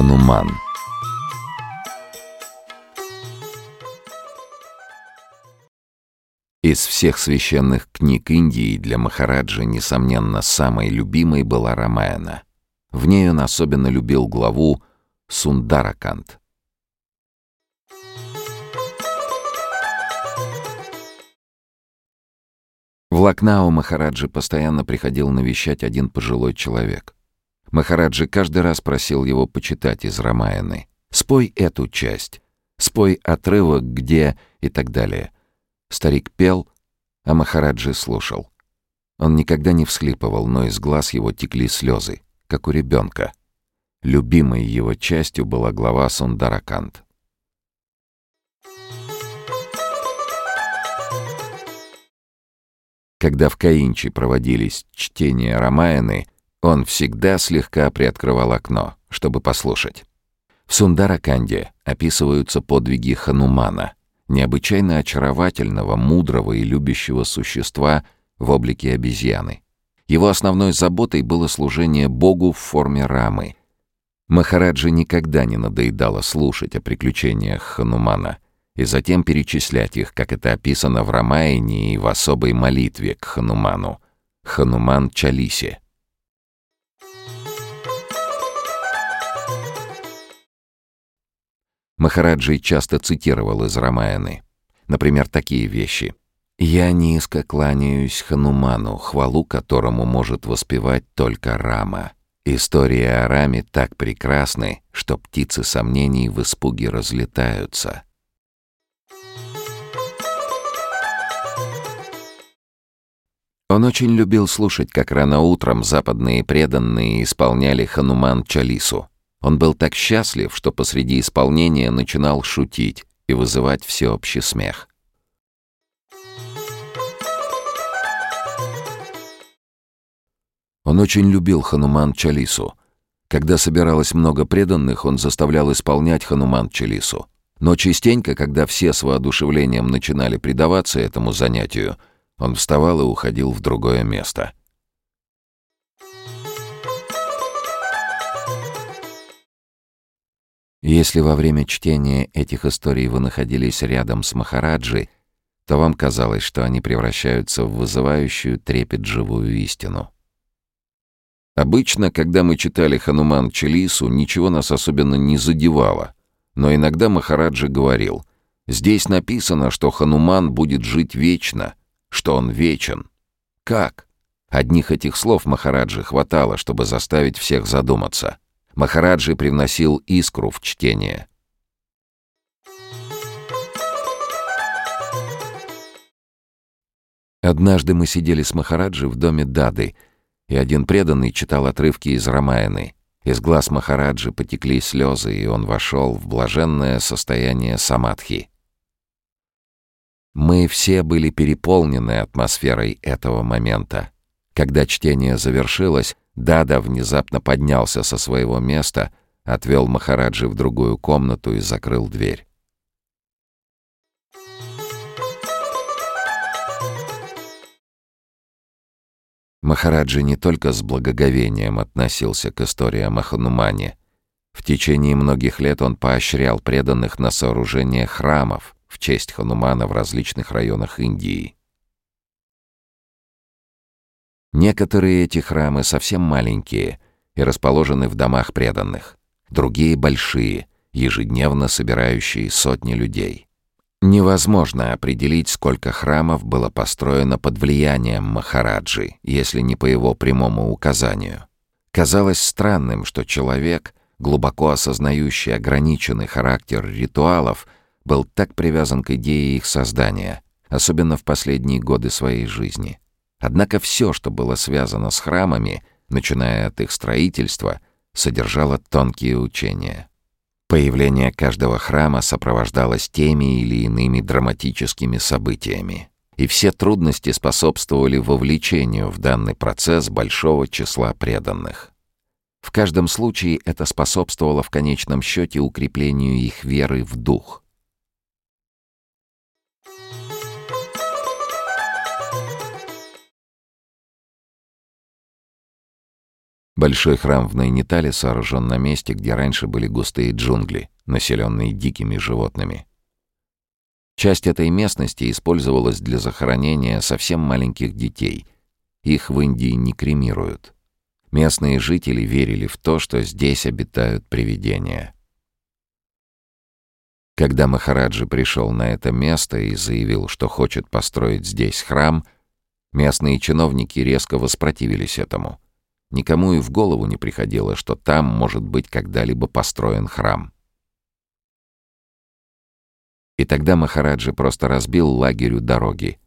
Хануман Из всех священных книг Индии для Махараджа, несомненно, самой любимой была Рамаяна. В ней он особенно любил главу Сундаракант. В Лакнау Махараджи постоянно приходил навещать один пожилой человек. Махараджи каждый раз просил его почитать из Рамаяны. «Спой эту часть, спой отрывок, где...» и так далее. Старик пел, а Махараджи слушал. Он никогда не всхлипывал, но из глаз его текли слезы, как у ребенка. Любимой его частью была глава Сундаракант. Когда в Каинчи проводились чтения Рамаяны, он всегда слегка приоткрывал окно, чтобы послушать. В Сундараканде описываются подвиги Ханумана, необычайно очаровательного, мудрого и любящего существа в облике обезьяны. Его основной заботой было служение Богу в форме рамы. Махараджи никогда не надоедало слушать о приключениях Ханумана — и затем перечислять их, как это описано в Рамаяне и в особой молитве к Хануману — Хануман Чалисе. Махараджи часто цитировал из Рамаяны. Например, такие вещи. «Я низко кланяюсь Хануману, хвалу которому может воспевать только Рама. Истории о Раме так прекрасны, что птицы сомнений в испуге разлетаются». Он очень любил слушать, как рано утром западные преданные исполняли Хануман Чалису. Он был так счастлив, что посреди исполнения начинал шутить и вызывать всеобщий смех. Он очень любил Хануман Чалису. Когда собиралось много преданных, он заставлял исполнять Хануман Чалису. Но частенько, когда все с воодушевлением начинали предаваться этому занятию — он вставал и уходил в другое место. Если во время чтения этих историй вы находились рядом с Махараджи, то вам казалось, что они превращаются в вызывающую трепет живую истину. Обычно, когда мы читали Хануман Челису, ничего нас особенно не задевало, но иногда Махараджи говорил, «Здесь написано, что Хануман будет жить вечно, что он вечен. Как? Одних этих слов Махараджи хватало, чтобы заставить всех задуматься. Махараджи привносил искру в чтение. Однажды мы сидели с Махараджи в доме Дады, и один преданный читал отрывки из Рамаяны. Из глаз Махараджи потекли слезы, и он вошел в блаженное состояние самадхи. Мы все были переполнены атмосферой этого момента. Когда чтение завершилось, Дада внезапно поднялся со своего места, отвел Махараджи в другую комнату и закрыл дверь. Махараджи не только с благоговением относился к истории о Маханумане. В течение многих лет он поощрял преданных на сооружение храмов — в честь Ханумана в различных районах Индии. Некоторые эти храмы совсем маленькие и расположены в домах преданных, другие большие, ежедневно собирающие сотни людей. Невозможно определить, сколько храмов было построено под влиянием Махараджи, если не по его прямому указанию. Казалось странным, что человек, глубоко осознающий ограниченный характер ритуалов, был так привязан к идее их создания, особенно в последние годы своей жизни. Однако все, что было связано с храмами, начиная от их строительства, содержало тонкие учения. Появление каждого храма сопровождалось теми или иными драматическими событиями, и все трудности способствовали вовлечению в данный процесс большого числа преданных. В каждом случае это способствовало в конечном счете укреплению их веры в дух — Большой храм в Найнитале сооружен на месте, где раньше были густые джунгли, населенные дикими животными. Часть этой местности использовалась для захоронения совсем маленьких детей. Их в Индии не кремируют. Местные жители верили в то, что здесь обитают привидения. Когда Махараджи пришел на это место и заявил, что хочет построить здесь храм, местные чиновники резко воспротивились этому. Никому и в голову не приходило, что там может быть когда-либо построен храм. И тогда Махараджи просто разбил лагерь у дороги.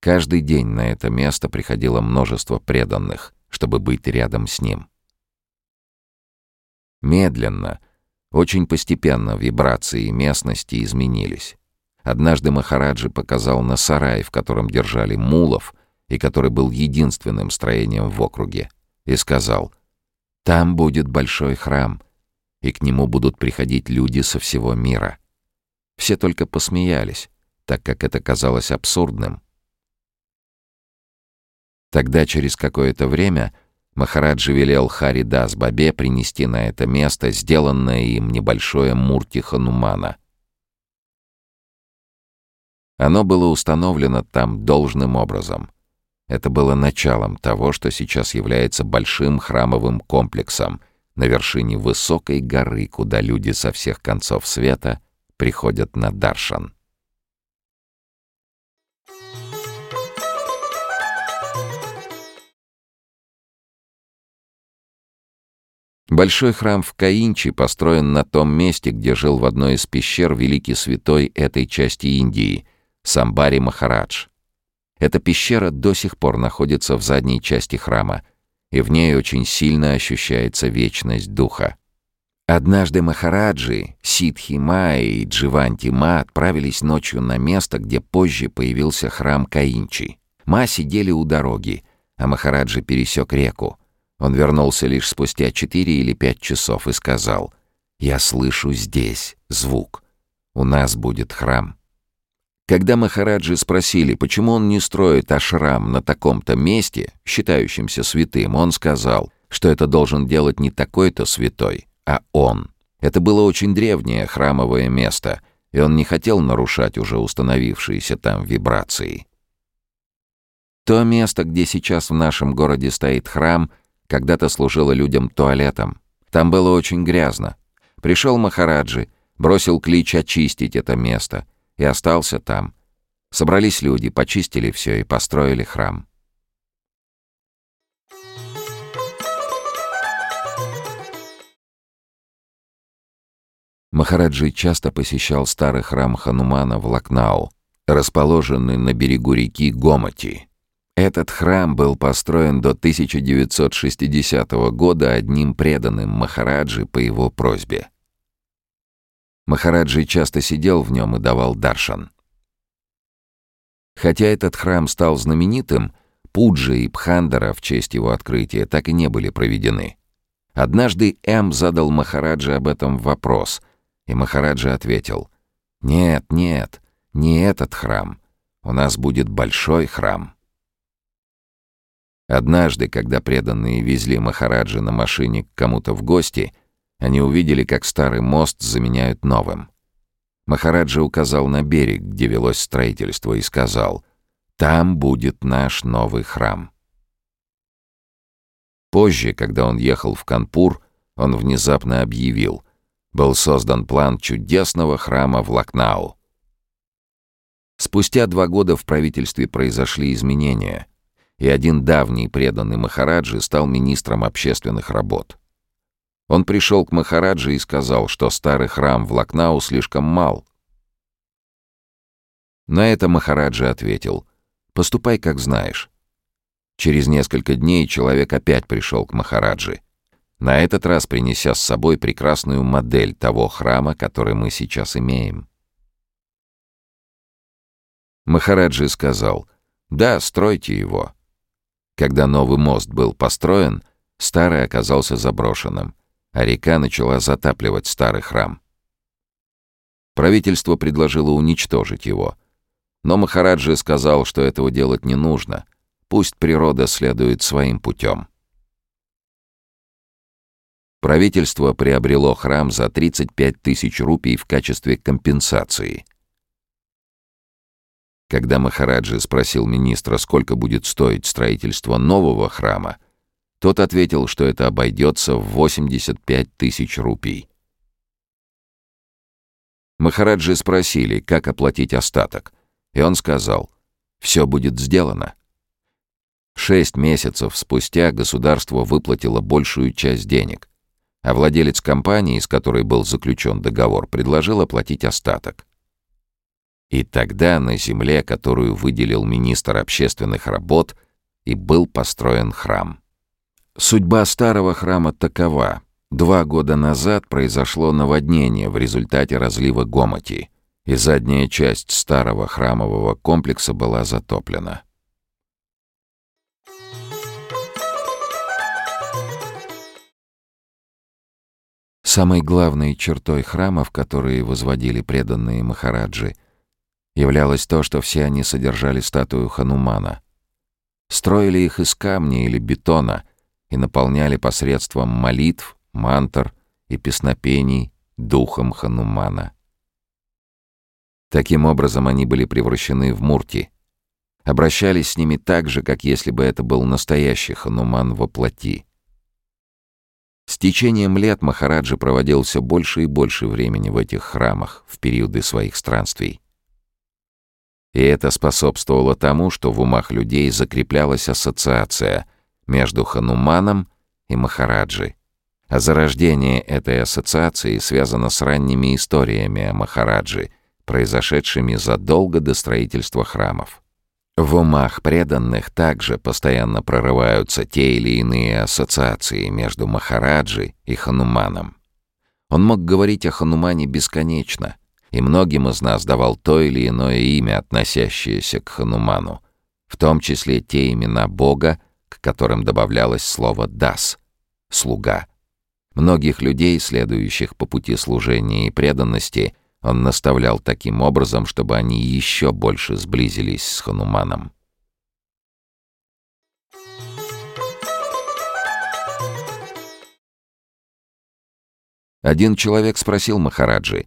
Каждый день на это место приходило множество преданных, чтобы быть рядом с ним. Медленно, очень постепенно вибрации местности изменились. Однажды Махараджи показал на сарай, в котором держали мулов, и который был единственным строением в округе, и сказал, «Там будет большой храм, и к нему будут приходить люди со всего мира». Все только посмеялись, так как это казалось абсурдным. Тогда через какое-то время Махараджи велел Хари Дас Бабе принести на это место сделанное им небольшое мурти Ханумана. Оно было установлено там должным образом. Это было началом того, что сейчас является большим храмовым комплексом на вершине высокой горы, куда люди со всех концов света приходят на Даршан. Большой храм в Каинчи построен на том месте, где жил в одной из пещер великий святой этой части Индии — Самбари Махарадж. Эта пещера до сих пор находится в задней части храма, и в ней очень сильно ощущается вечность духа. Однажды Махараджи, Ситхи Ма и Дживанти Ма отправились ночью на место, где позже появился храм Каинчи. Ма сидели у дороги, а Махараджи пересек реку — он вернулся лишь спустя четыре или пять часов и сказал, «Я слышу здесь звук. У нас будет храм». Когда Махараджи спросили, почему он не строит ашрам на таком-то месте, считающемся святым, он сказал, что это должен делать не такой-то святой, а он. Это было очень древнее храмовое место, и он не хотел нарушать уже установившиеся там вибрации. То место, где сейчас в нашем городе стоит храм — когда-то служила людям туалетом. Там было очень грязно. Пришел Махараджи, бросил клич очистить это место и остался там. Собрались люди, почистили все и построили храм. Махараджи часто посещал старый храм Ханумана в Лакнау, расположенный на берегу реки Гомати. Этот храм был построен до 1960 года одним преданным Махараджи по его просьбе. Махараджи часто сидел в нем и давал даршан. Хотя этот храм стал знаменитым, Пуджи и Пхандара в честь его открытия так и не были проведены. Однажды М задал Махараджи об этом вопрос, и Махараджи ответил, «Нет, нет, не этот храм. У нас будет большой храм». Однажды, когда преданные везли Махараджа на машине к кому-то в гости, они увидели, как старый мост заменяют новым. Махараджа указал на берег, где велось строительство, и сказал «Там будет наш новый храм». Позже, когда он ехал в Канпур, он внезапно объявил «Был создан план чудесного храма в Лакнау». Спустя два года в правительстве произошли изменения — и один давний преданный Махараджи стал министром общественных работ. Он пришел к Махараджи и сказал, что старый храм в Лакнау слишком мал. На это Махараджи ответил, «Поступай, как знаешь». Через несколько дней человек опять пришел к Махараджи, на этот раз принеся с собой прекрасную модель того храма, который мы сейчас имеем. Махараджи сказал, «Да, стройте его. Когда новый мост был построен, старый оказался заброшенным, а река начала затапливать старый храм. Правительство предложило уничтожить его. Но Махараджи сказал, что этого делать не нужно. Пусть природа следует своим путем. Правительство приобрело храм за 35 тысяч рупий в качестве компенсации. Когда Махараджи спросил министра, сколько будет стоить строительство нового храма, тот ответил, что это обойдется в 85 тысяч рупий. Махараджи спросили, как оплатить остаток, и он сказал, «Все будет сделано». Шесть месяцев спустя государство выплатило большую часть денег, а владелец компании, с которой был заключен договор, предложил оплатить остаток. И тогда на земле, которую выделил министр общественных работ, и был построен храм. Судьба старого храма такова. Два года назад произошло наводнение в результате разлива Гомоти, и задняя часть старого храмового комплекса была затоплена. Самой главной чертой храмов, которые возводили преданные Махараджи, являлось то, что все они содержали статую Ханумана. Строили их из камня или бетона и наполняли посредством молитв, мантр и песнопений духом Ханумана. Таким образом, они были превращены в мурти. Обращались с ними так же, как если бы это был настоящий Хануман во плоти. С течением лет Махараджи проводил все больше и больше времени в этих храмах в периоды своих странствий. И это способствовало тому, что в умах людей закреплялась ассоциация между Хануманом и Махараджи. А зарождение этой ассоциации связано с ранними историями о Махараджи, произошедшими задолго до строительства храмов. В умах преданных также постоянно прорываются те или иные ассоциации между Махараджи и Хануманом. Он мог говорить о Ханумане бесконечно, и многим из нас давал то или иное имя, относящееся к Хануману, в том числе те имена Бога, к которым добавлялось слово «дас» — «слуга». Многих людей, следующих по пути служения и преданности — он наставлял таким образом, чтобы они еще больше сблизились с Хануманом. Один человек спросил Махараджи,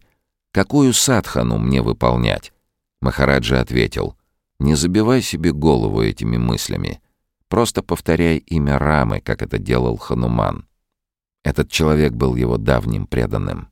«Какую садхану мне выполнять?» Махараджи ответил, «Не забивай себе голову этими мыслями. Просто повторяй имя Рамы, как это делал Хануман». Этот человек был его давним преданным.